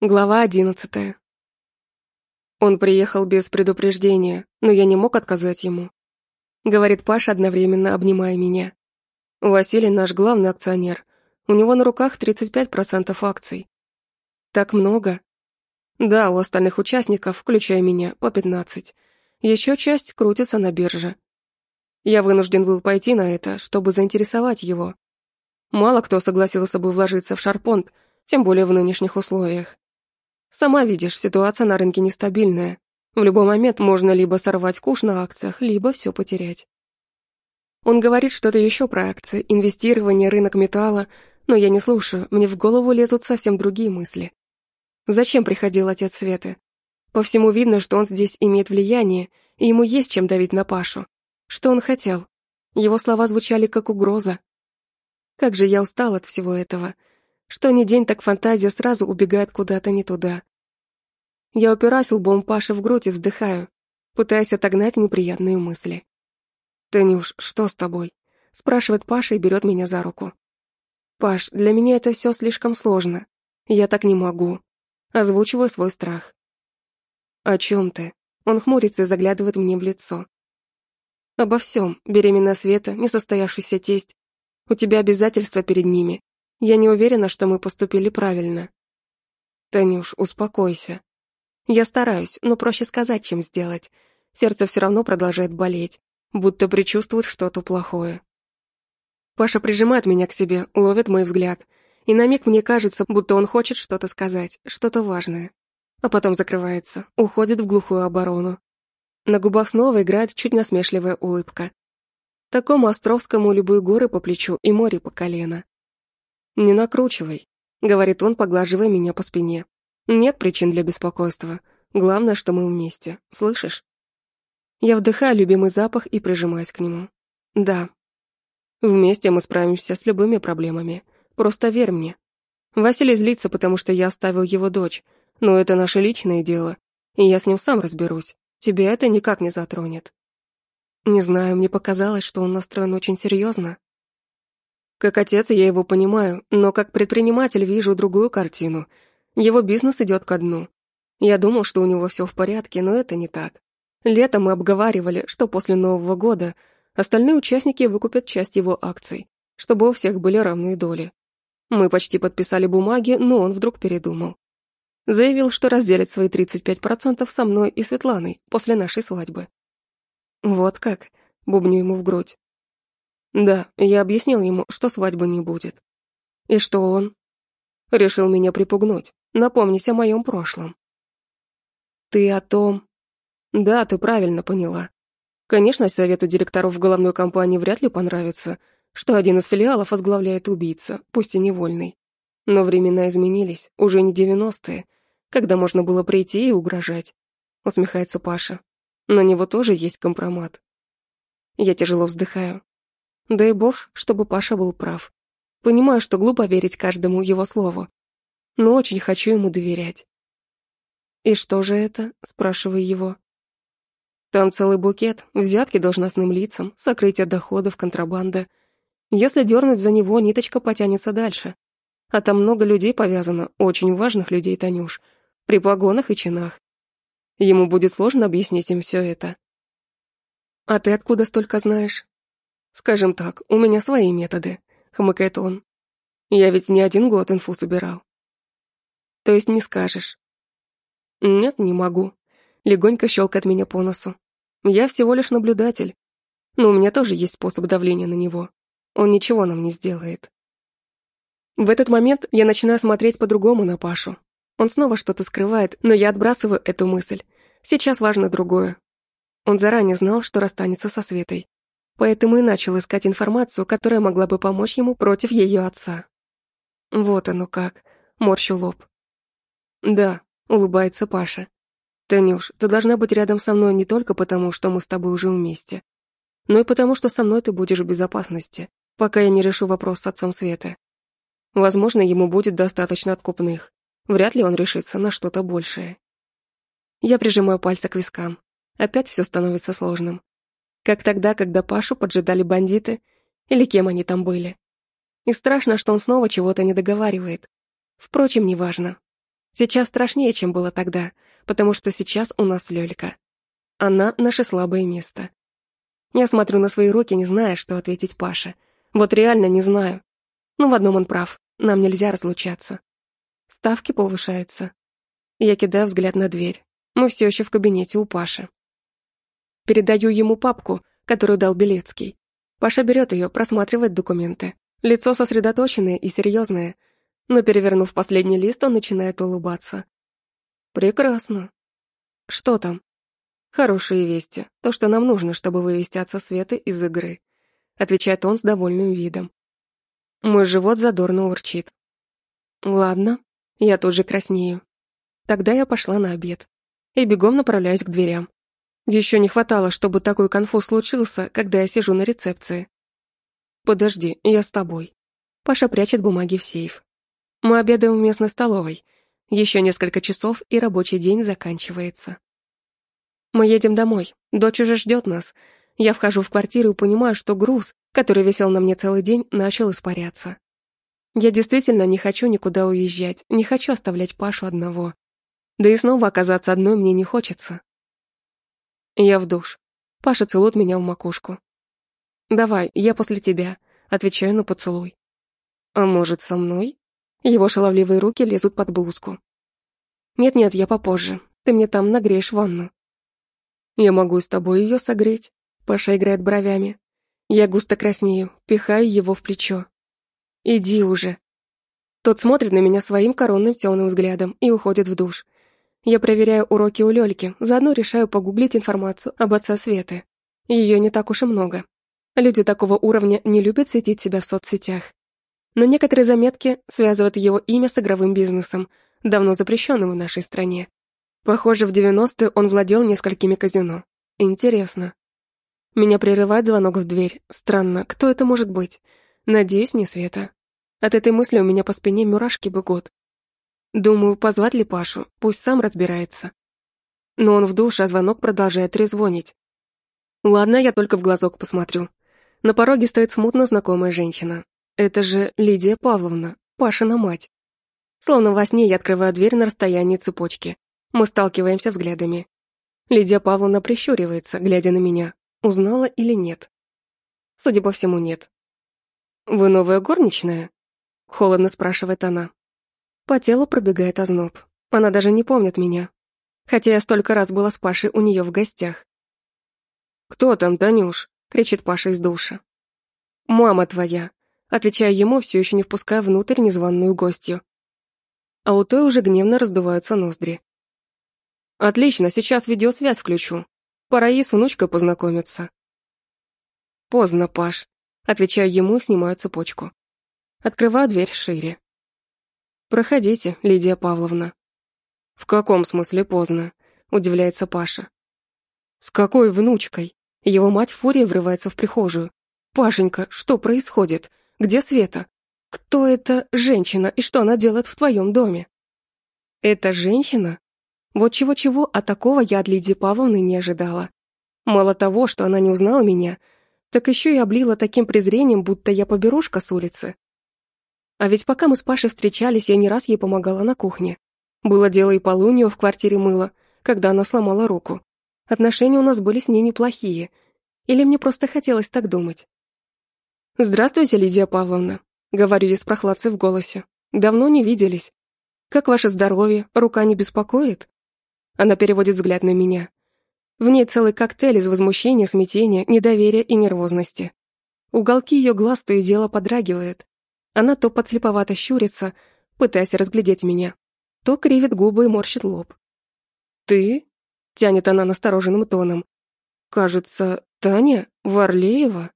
Глава одиннадцатая. Он приехал без предупреждения, но я не мог отказать ему. Говорит Паша, одновременно обнимая меня. Василий наш главный акционер. У него на руках 35% акций. Так много? Да, у остальных участников, включая меня, по 15. Еще часть крутится на бирже. Я вынужден был пойти на это, чтобы заинтересовать его. Мало кто согласился бы вложиться в Шарпонт, тем более в нынешних условиях. Сама видишь, ситуация на рынке нестабильная. В любой момент можно либо сорвать куш на акциях, либо все потерять. Он говорит что-то еще про акции, инвестирование, рынок металла, но я не слушаю, мне в голову лезут совсем другие мысли. Зачем приходил отец Светы? По всему видно, что он здесь имеет влияние, и ему есть чем давить на Пашу. Что он хотел? Его слова звучали как угроза. Как же я устал от всего этого. Что ни день, так фантазия сразу убегает куда-то не туда. Я упираюсь лбом Паши в грудь и вздыхаю, пытаясь отогнать неприятные мысли. «Танюш, что с тобой?» — спрашивает Паша и берет меня за руку. «Паш, для меня это все слишком сложно. Я так не могу». Озвучиваю свой страх. «О чем ты?» Он хмурится и заглядывает мне в лицо. «Обо всем. Беременная Света, несостоявшийся тесть. У тебя обязательства перед ними. Я не уверена, что мы поступили правильно. Танюш, успокойся. Я стараюсь, но проще сказать, чем сделать. Сердце все равно продолжает болеть, будто предчувствует что-то плохое. Паша прижимает меня к себе, ловит мой взгляд. И на миг мне кажется, будто он хочет что-то сказать, что-то важное. А потом закрывается, уходит в глухую оборону. На губах снова играет чуть насмешливая улыбка. Такому Островскому любые горы по плечу и море по колено. «Не накручивай», — говорит он, поглаживая меня по спине. «Нет причин для беспокойства. Главное, что мы вместе. Слышишь?» Я вдыхаю любимый запах и прижимаюсь к нему. «Да». Вместе мы справимся с любыми проблемами. Просто верь мне. Василий злится, потому что я оставил его дочь, но это наше личное дело, и я с ним сам разберусь. Тебя это никак не затронет. Не знаю, мне показалось, что он настроен очень серьезно. Как отец я его понимаю, но как предприниматель вижу другую картину. Его бизнес идет ко дну. Я думал, что у него все в порядке, но это не так. Летом мы обговаривали, что после Нового года остальные участники выкупят часть его акций, чтобы у всех были равные доли. Мы почти подписали бумаги, но он вдруг передумал. Заявил, что разделит свои 35% со мной и Светланой после нашей свадьбы. Вот как, бубню ему в грудь. Да, я объяснил ему, что свадьбы не будет. И что он? Решил меня припугнуть, напомнить о моем прошлом. Ты о том... Да, ты правильно поняла. Конечно, совету директоров в головной компании вряд ли понравится, что один из филиалов возглавляет убийца, пусть и невольный. Но времена изменились, уже не девяностые, когда можно было прийти и угрожать. Усмехается Паша. На него тоже есть компромат. Я тяжело вздыхаю. Дай бог, чтобы Паша был прав. Понимаю, что глупо верить каждому его слову, но очень хочу ему доверять. «И что же это?» – спрашиваю его. «Там целый букет, взятки должностным лицам, сокрытие доходов, контрабанда. Если дернуть за него, ниточка потянется дальше. А там много людей повязано, очень важных людей, Танюш, при погонах и чинах. Ему будет сложно объяснить им все это. А ты откуда столько знаешь? Скажем так, у меня свои методы, хмыкает он. Я ведь не один год инфу собирал. То есть не скажешь? Нет, не могу. Легонько щелкает меня по носу. Я всего лишь наблюдатель. Но у меня тоже есть способ давления на него. Он ничего нам не сделает. В этот момент я начинаю смотреть по-другому на Пашу. Он снова что-то скрывает, но я отбрасываю эту мысль. Сейчас важно другое. Он заранее знал, что расстанется со Светой поэтому и начал искать информацию, которая могла бы помочь ему против ее отца. Вот оно как, морщу лоб. Да, улыбается Паша. Танюш, ты должна быть рядом со мной не только потому, что мы с тобой уже вместе, но и потому, что со мной ты будешь в безопасности, пока я не решу вопрос с отцом Светы. Возможно, ему будет достаточно откупных. Вряд ли он решится на что-то большее. Я прижимаю пальцы к вискам. Опять все становится сложным. Как тогда, когда Пашу поджидали бандиты, или кем они там были. И страшно, что он снова чего-то не договаривает. Впрочем, неважно. Сейчас страшнее, чем было тогда, потому что сейчас у нас Лёлька. Она — наше слабое место. Я смотрю на свои руки, не зная, что ответить Паше. Вот реально не знаю. Но в одном он прав. Нам нельзя разлучаться. Ставки повышаются. Я кидаю взгляд на дверь. Мы все еще в кабинете у Паши. Передаю ему папку, которую дал Белецкий. Паша берет ее, просматривает документы. Лицо сосредоточенное и серьезное. Но, перевернув последний лист, он начинает улыбаться. «Прекрасно. Что там?» «Хорошие вести. То, что нам нужно, чтобы вывести отца Светы из игры», отвечает он с довольным видом. Мой живот задорно урчит. Ладно, я тут же краснею. Тогда я пошла на обед и бегом направляюсь к дверям. Еще не хватало, чтобы такой конфуз случился, когда я сижу на рецепции. Подожди, я с тобой. Паша прячет бумаги в сейф. Мы обедаем в местной столовой. Еще несколько часов, и рабочий день заканчивается. Мы едем домой. Дочь уже ждет нас. Я вхожу в квартиру и понимаю, что груз, который висел на мне целый день, начал испаряться. Я действительно не хочу никуда уезжать, не хочу оставлять Пашу одного. Да и снова оказаться одной мне не хочется. Я в душ. Паша целует меня в макушку. «Давай, я после тебя», — отвечаю на поцелуй. «А может, со мной?» Его шаловливые руки лезут под блузку. «Нет-нет, я попозже. Ты мне там нагреешь ванну». «Я могу с тобой ее согреть», — Паша играет бровями. Я густо краснею, пихаю его в плечо. «Иди уже». Тот смотрит на меня своим коронным темным взглядом и уходит в душ. Я проверяю уроки у Лёльки, заодно решаю погуглить информацию об отце Светы. Ее не так уж и много. Люди такого уровня не любят светить себя в соцсетях. Но некоторые заметки связывают его имя с игровым бизнесом, давно запрещенным в нашей стране. Похоже, в 90-е он владел несколькими казино. Интересно. Меня прерывает звонок в дверь. Странно, кто это может быть? Надеюсь, не Света. От этой мысли у меня по спине мурашки бегут. Думаю, позвать ли Пашу, пусть сам разбирается. Но он в душе, а звонок продолжает трезвонить. Ладно, я только в глазок посмотрю. На пороге стоит смутно знакомая женщина. Это же Лидия Павловна, Пашина мать. Словно во сне я открываю дверь на расстоянии цепочки. Мы сталкиваемся взглядами. Лидия Павловна прищуривается, глядя на меня. Узнала или нет? Судя по всему, нет. «Вы новая горничная?» Холодно спрашивает она. По телу пробегает озноб. Она даже не помнит меня. Хотя я столько раз была с Пашей у нее в гостях. «Кто там, Танюш?» — кричит Паша из душа. «Мама твоя», — отвечаю ему, все еще не впуская внутрь незваную гостью. А у той уже гневно раздуваются ноздри. «Отлично, сейчас видеосвязь включу. Пора ей с внучкой познакомиться». «Поздно, Паш», — отвечаю ему и снимаю цепочку. Открываю дверь шире. «Проходите, Лидия Павловна». «В каком смысле поздно?» — удивляется Паша. «С какой внучкой?» Его мать в фурии врывается в прихожую. «Пашенька, что происходит? Где Света? Кто эта женщина и что она делает в твоем доме?» «Это женщина?» Вот чего-чего, а такого я от Лидии Павловны не ожидала. Мало того, что она не узнала меня, так еще и облила таким презрением, будто я поберушка с улицы. А ведь пока мы с Пашей встречались, я не раз ей помогала на кухне. Было дело и полу у нее в квартире мыла, когда она сломала руку. Отношения у нас были с ней неплохие. Или мне просто хотелось так думать. «Здравствуйте, Лидия Павловна», — говорю я с прохладцей в голосе. «Давно не виделись. Как ваше здоровье? Рука не беспокоит?» Она переводит взгляд на меня. В ней целый коктейль из возмущения, смятения, недоверия и нервозности. Уголки ее глаз то и дело подрагивают. Она то подслеповато щурится, пытаясь разглядеть меня, то кривит губы и морщит лоб. «Ты?» — тянет она настороженным тоном. «Кажется, Таня Варлеева?»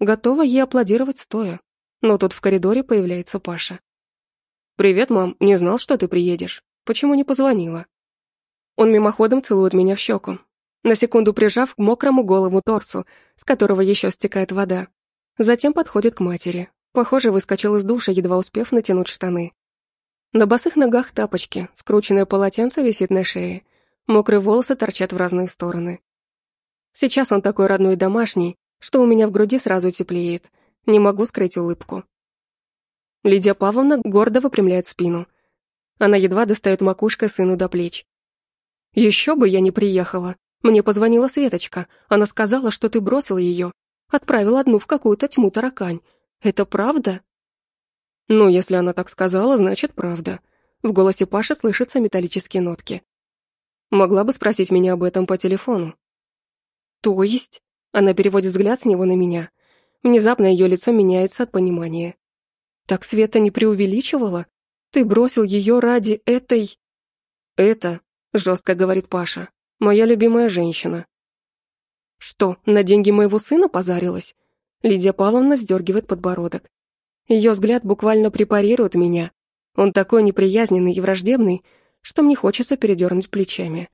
Готова ей аплодировать стоя, но тут в коридоре появляется Паша. «Привет, мам, не знал, что ты приедешь. Почему не позвонила?» Он мимоходом целует меня в щеку, на секунду прижав к мокрому голову торсу, с которого еще стекает вода. Затем подходит к матери, Похоже, выскочил из душа, едва успев натянуть штаны. На босых ногах тапочки, скрученное полотенце висит на шее, мокрые волосы торчат в разные стороны. Сейчас он такой родной и домашний, что у меня в груди сразу теплеет, не могу скрыть улыбку. Лидия Павловна гордо выпрямляет спину. Она едва достает макушкой сыну до плеч. Еще бы я не приехала. Мне позвонила Светочка. Она сказала, что ты бросил ее. Отправил одну в какую-то тьму таракань. Это правда? Ну, если она так сказала, значит, правда. В голосе Паши слышатся металлические нотки. Могла бы спросить меня об этом по телефону. То есть? Она переводит взгляд с него на меня. Внезапно ее лицо меняется от понимания. Так Света не преувеличивала? Ты бросил ее ради этой... Это, жестко говорит Паша, моя любимая женщина. Что, на деньги моего сына позарилась? Лидия Павловна вздергивает подбородок. Ее взгляд буквально препарирует меня. Он такой неприязненный и враждебный, что мне хочется передернуть плечами.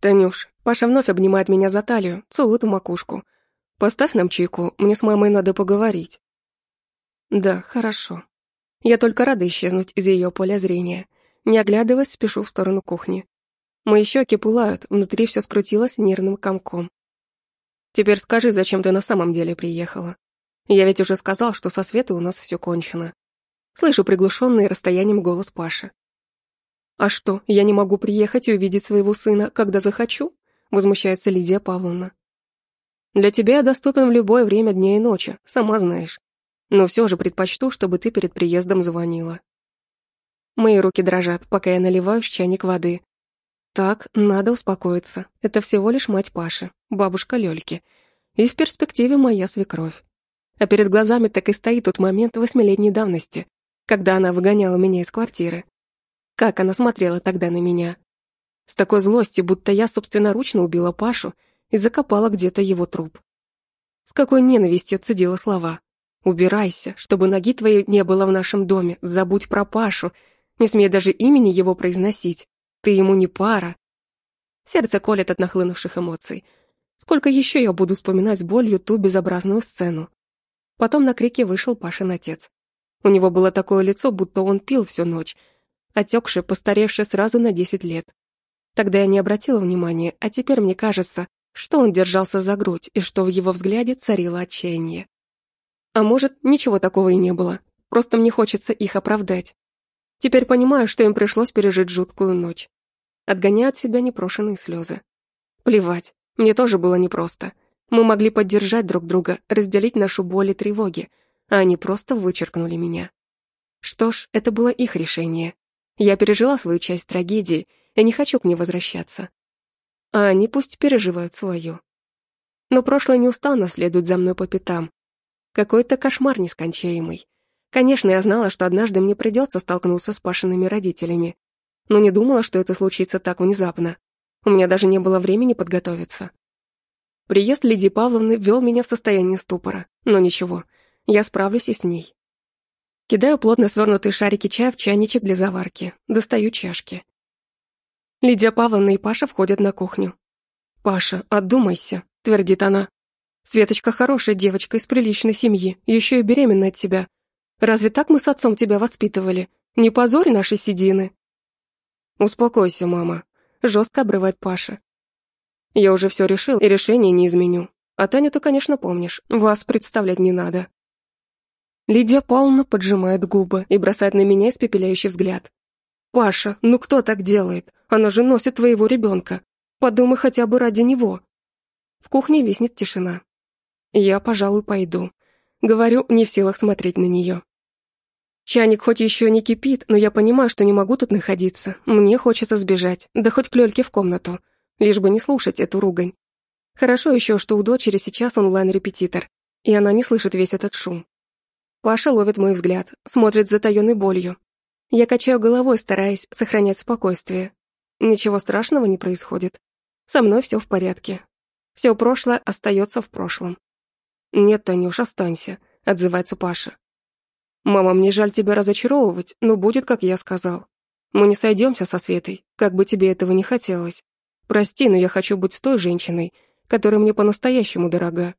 «Танюш, Паша вновь обнимает меня за талию, целует в макушку. Поставь нам чайку, мне с мамой надо поговорить». «Да, хорошо». Я только рада исчезнуть из ее поля зрения. Не оглядываясь, спешу в сторону кухни. Мои щеки пылают, внутри все скрутилось нервным комком. «Теперь скажи, зачем ты на самом деле приехала? Я ведь уже сказал, что со Светой у нас все кончено». Слышу приглушенный расстоянием голос Паши. «А что, я не могу приехать и увидеть своего сына, когда захочу?» возмущается Лидия Павловна. «Для тебя я доступен в любое время дня и ночи, сама знаешь. Но все же предпочту, чтобы ты перед приездом звонила». Мои руки дрожат, пока я наливаю в чайник воды. Так, надо успокоиться. Это всего лишь мать Паши, бабушка Лёльки. И в перспективе моя свекровь. А перед глазами так и стоит тот момент восьмилетней давности, когда она выгоняла меня из квартиры. Как она смотрела тогда на меня. С такой злостью, будто я собственноручно убила Пашу и закопала где-то его труп. С какой ненавистью цедила слова. «Убирайся, чтобы ноги твоей не было в нашем доме, забудь про Пашу, не смей даже имени его произносить, ты ему не пара». Сердце колет от нахлынувших эмоций. Сколько еще я буду вспоминать с болью ту безобразную сцену? Потом на крике вышел Пашин отец. У него было такое лицо, будто он пил всю ночь, отекший, постаревший сразу на десять лет. Тогда я не обратила внимания, а теперь мне кажется, что он держался за грудь и что в его взгляде царило отчаяние. А может, ничего такого и не было, просто мне хочется их оправдать. Теперь понимаю, что им пришлось пережить жуткую ночь. Отгоняю от себя непрошенные слезы. Плевать, мне тоже было непросто. Мы могли поддержать друг друга, разделить нашу боль и тревоги, а они просто вычеркнули меня. Что ж, это было их решение. Я пережила свою часть трагедии, и не хочу к ней возвращаться. А они пусть переживают свою. Но прошлое неустанно следует за мной по пятам. Какой-то кошмар нескончаемый. Конечно, я знала, что однажды мне придется столкнуться с Пашиными родителями, но не думала, что это случится так внезапно. У меня даже не было времени подготовиться. Приезд Лидии Павловны ввел меня в состояние ступора, но ничего, я справлюсь и с ней. Кидаю плотно свернутые шарики чая в чайничек для заварки, достаю чашки. Лидия Павловна и Паша входят на кухню. «Паша, отдумайся», — твердит она. «Светочка хорошая девочка из приличной семьи, еще и беременна от тебя. Разве так мы с отцом тебя воспитывали? Не позорь наши седины». «Успокойся, мама», — жестко обрывает Паша. «Я уже все решил и решение не изменю. А Таню ты, конечно, помнишь, вас представлять не надо». Лидия Павловна поджимает губы и бросает на меня испепеляющий взгляд. «Паша, ну кто так делает? Она же носит твоего ребенка. Подумай хотя бы ради него». В кухне виснет тишина. Я, пожалуй, пойду. Говорю, не в силах смотреть на нее. Чайник хоть еще не кипит, но я понимаю, что не могу тут находиться. Мне хочется сбежать, да хоть к Лёльке в комнату, лишь бы не слушать эту ругань. Хорошо еще, что у дочери сейчас онлайн-репетитор, и она не слышит весь этот шум. Паша ловит мой взгляд, смотрит с затаенной болью. Я качаю головой, стараясь сохранять спокойствие. Ничего страшного не происходит. Со мной все в порядке. Все прошлое остается в прошлом. «Нет, Танюш, останься», — отзывается Паша. «Мама, мне жаль тебя разочаровывать, но будет, как я сказал. Мы не сойдемся со Светой, как бы тебе этого не хотелось. Прости, но я хочу быть с той женщиной, которая мне по-настоящему дорога».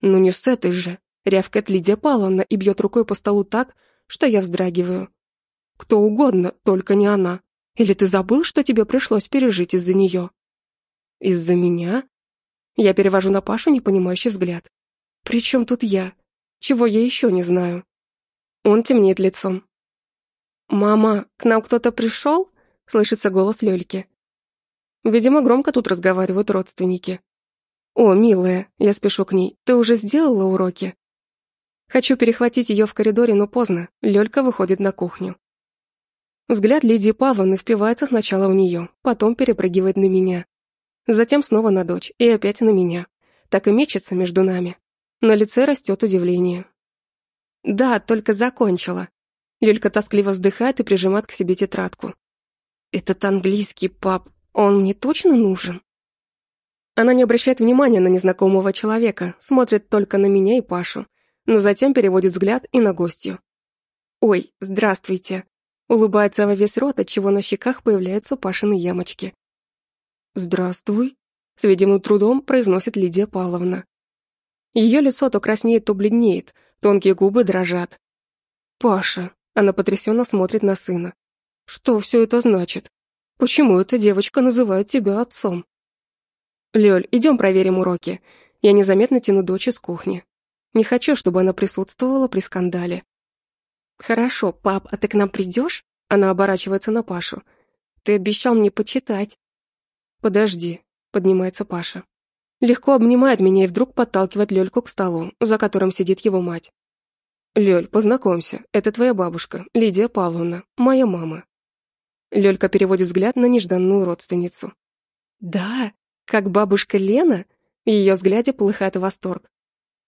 «Ну не с этой же», Рявкает Лидия Павловна и бьет рукой по столу так, что я вздрагиваю. Кто угодно, только не она. Или ты забыл, что тебе пришлось пережить из-за нее? Из-за меня? Я перевожу на Пашу непонимающий взгляд. При чем тут я? Чего я еще не знаю? Он темнеет лицом. «Мама, к нам кто-то пришел?» — слышится голос Лёльки. Видимо, громко тут разговаривают родственники. «О, милая», — я спешу к ней, — «ты уже сделала уроки?» Хочу перехватить ее в коридоре, но поздно. Лёлька выходит на кухню. Взгляд Лидии Павловны впивается сначала в нее, потом перепрыгивает на меня. Затем снова на дочь и опять на меня. Так и мечется между нами. На лице растет удивление. «Да, только закончила». Лёлька тоскливо вздыхает и прижимает к себе тетрадку. «Этот английский, пап, он мне точно нужен?» Она не обращает внимания на незнакомого человека, смотрит только на меня и Пашу, но затем переводит взгляд и на гостью. «Ой, здравствуйте!» Улыбается во весь рот, отчего на щеках появляются Пашины ямочки. «Здравствуй», — с видимым трудом произносит Лидия Павловна. Ее лицо то краснеет, то бледнеет, тонкие губы дрожат. «Паша», — она потрясенно смотрит на сына. «Что все это значит? Почему эта девочка называет тебя отцом?» «Лёль, идем проверим уроки». Я незаметно тяну дочь из кухни. Не хочу, чтобы она присутствовала при скандале. «Хорошо, пап, а ты к нам придешь?» Она оборачивается на Пашу. «Ты обещал мне почитать». «Подожди», — поднимается Паша. Легко обнимает меня и вдруг подталкивает Лёльку к столу, за которым сидит его мать. «Лёль, познакомься, это твоя бабушка, Лидия Павловна, моя мама». Лёлька переводит взгляд на нежданную родственницу. «Да, как бабушка Лена?» В её взгляде полыхает восторг.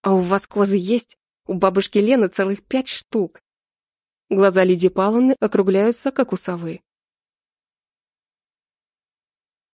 «А у вас козы есть? У бабушки Лены целых пять штук». Глаза Лидии Павловны округляются, как у совы.